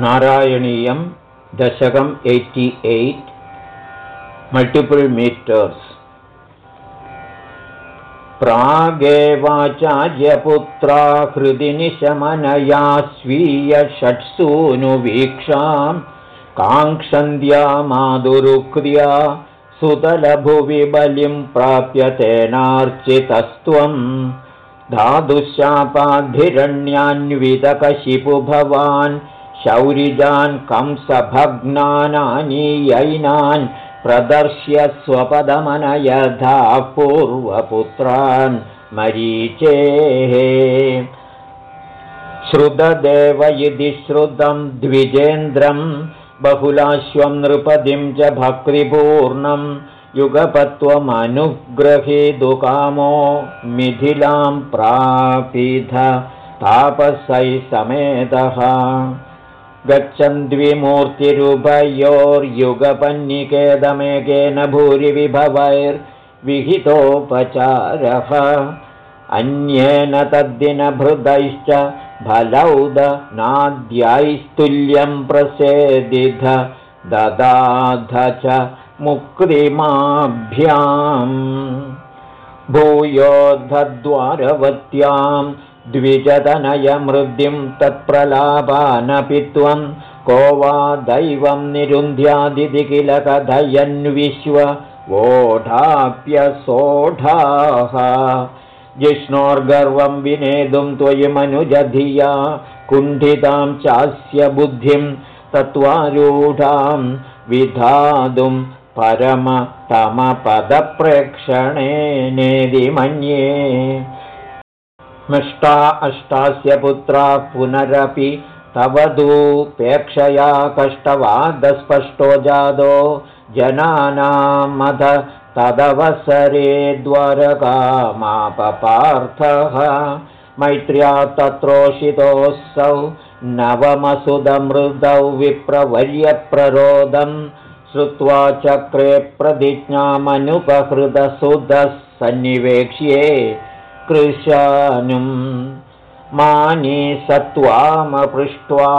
नारायणीयं दशकम् eighty eight multiple metres. प्रागेवाचार्यपुत्रा हृदि निशमनया स्वीयषट्सूनुवीक्षां काङ्क्षन्द्या माधुरुक्रिया सुतलभुवि बलिं प्राप्य तेनार्चितस्त्वम् धातुशापाद्धिरण्यान्वितकशिपु भवान् शौरिजान् कंसभग्नानानीयैनान् प्रदर्श्य स्वपदमनयधा पूर्वपुत्रान् मरीचेः। श्रुतदेव इति श्रुतं द्विजेन्द्रं बहुलाश्वं नृपदिं च भक्तिपूर्णं युगपत्वमनुग्रहीतुकामो मिथिलां प्रापिध तापसै समेतः गच्छन् द्विमूर्तिरुभयोर्युगपन्निकेदमेकेन भूरिविभवैर्विहितोपचारः। अन्येन तद्दिनभृदैश्च नाद्यैस्तुल्यं प्रसेदिध ददाध च मुक्तिमाभ्याम्। भूयोद्धद्वारवत्याम् द्विजतनयमृद्धिं तत्प्रलापानपि त्वं। को वा दैवं निरुन्ध्यादिति किल कथयन्विश्व। वोढाप्यसोढाः जिष्णोर्गर्वं विनेतुं त्वयि मनुजधिया। कुण्ठितां चास्य बुद्धिं तत्त्वारूढां। विधातुं परमतमपदप्रेक्षणेनेदि मन्ये मिष्टा अष्टास्य पुत्रा पुनरपि तव दूपेक्षया कष्टवादस्पष्टो जादो। जनानामध तदवसरे द्वारकामापपार्थः। मैत्र्या तत्रोषितोऽसौ नवमसुदमृदौ विप्रवर्यप्ररोदम्। श्रुत्वा चक्रे प्रतिज्ञामनुपहृतसुदः सन्निवेक्ष्ये कृशानुम् मानी सत्त्वामपृष्ट्वा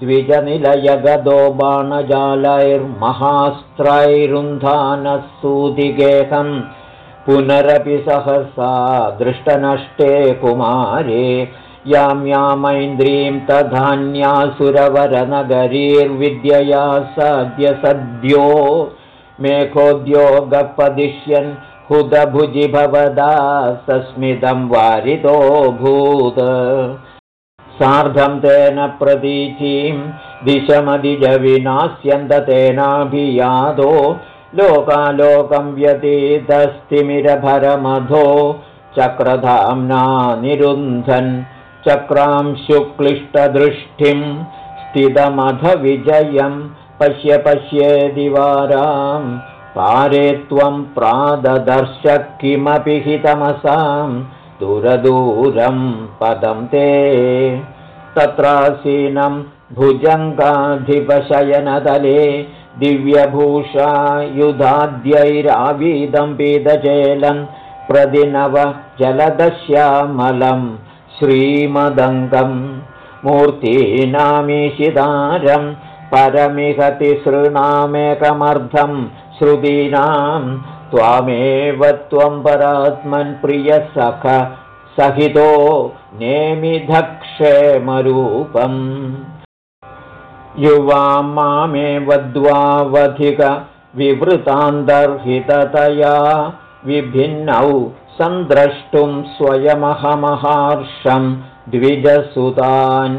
द्विजनिलयगदो बाणजालैर्महास्त्रैरुन्धानः सूदिगेहम् पुनरपि सहसा दृष्टनष्टे कुमारे यां यामैन्द्रीं तधान्यासुरवरनगरीर्विद्यया सद्य सद्यो मेघोद्योगपदिश्यन् हुदभुजि भवदा सस्मितं वारितोऽभूत् सार्धं तेन प्रतीचीं दिशमदिजविनास्यन्ततेनाभियादो लोकालोकं व्यतीतस्तिमिरभरमधो चक्रधाम्ना निरुन्धन्। चक्रां शुक्लिष्टदृष्टिं स्थितमध विजयं पश्य पश्येदिवाराम् पारे त्वं प्राददर्श किमपि हितमसां दूरदूरं पदं ते। तत्रासीनं भुजङ्गाधिपशयनतले दिव्यभूषा युधाद्यैरावीदं पीतचेलं प्रदिनव जलदश्यामलं श्रीमदङ्गं मूर्तीनामीशितारं परमिहतिसृणामेकमर्धं श्रुतीनां त्वामेव त्वं परात्मन् प्रियसख सहितो नेमिधक्षेमरूपम्। युवां मामेव द्वावधिकविवृतान्तर्हिततया विभिन्नौ सन्द्रष्टुं स्वयमहमहार्षं द्विजसुतान्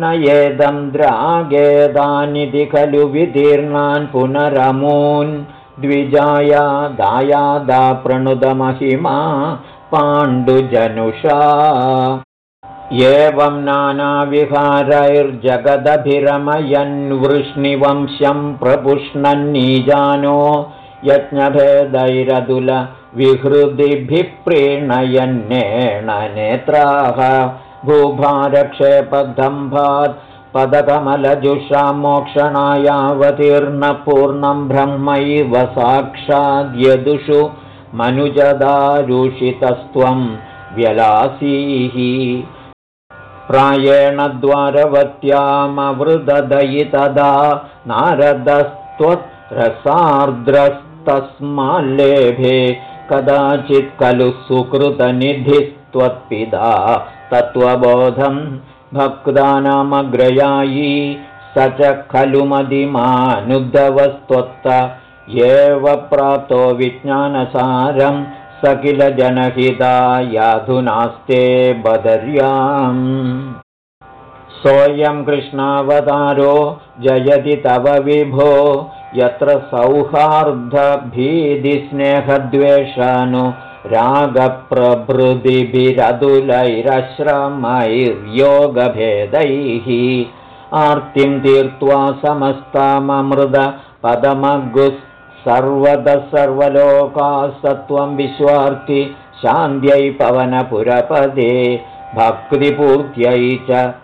न येदं द्रागेदानिति खलु विदीर्णान् पुनरमून्। द्विजाया दायादा प्रणुदमहिमा पाण्डुजनुषा। एवं नानाविहारैर्जगदभिरमयन्वृष्णिवंशं प्रपुष्णन्नीजानो यज्ञभेदैरदुलविहृदिभिः प्रीणयन्नेण नेत्राः भूभारक्षेपदम्भात् पदकमलजुषा मोक्षणायावतीर्णपूर्णं ब्रह्मैव साक्षाद्यदुषु मनुजदारुषितस्त्वं व्यलासीः। प्रायेण द्वारवत्यामवृदयि तदा नारदस्त्वत्प्रसार्द्रस्तस्माल्लेभे कदाचित् खलु सुकृतनिधिस्त्वत्पिता तत्त्वबोधं भक्तानामग्रयायी स च खलु मदिमानुद्धवस्त्वत्त एव प्राप्तो विज्ञानसारं किल जनहिता याधुनास्ते बदर्याम् सोऽयं कृष्णावतारो जयति तव विभो। यत्र सौहार्दभीतिस्नेहद्वेषानु रागप्रभृतिभिरदुलैरश्रमैर्योगभेदैः। आर्तिं तीर्त्वा समस्ताममृदपदमगुः सर्वतः सर्वलोकासत्त्वं विश्वार्ति शान्त्यै पवनपुरपदे। भक्तिपूर्त्यै च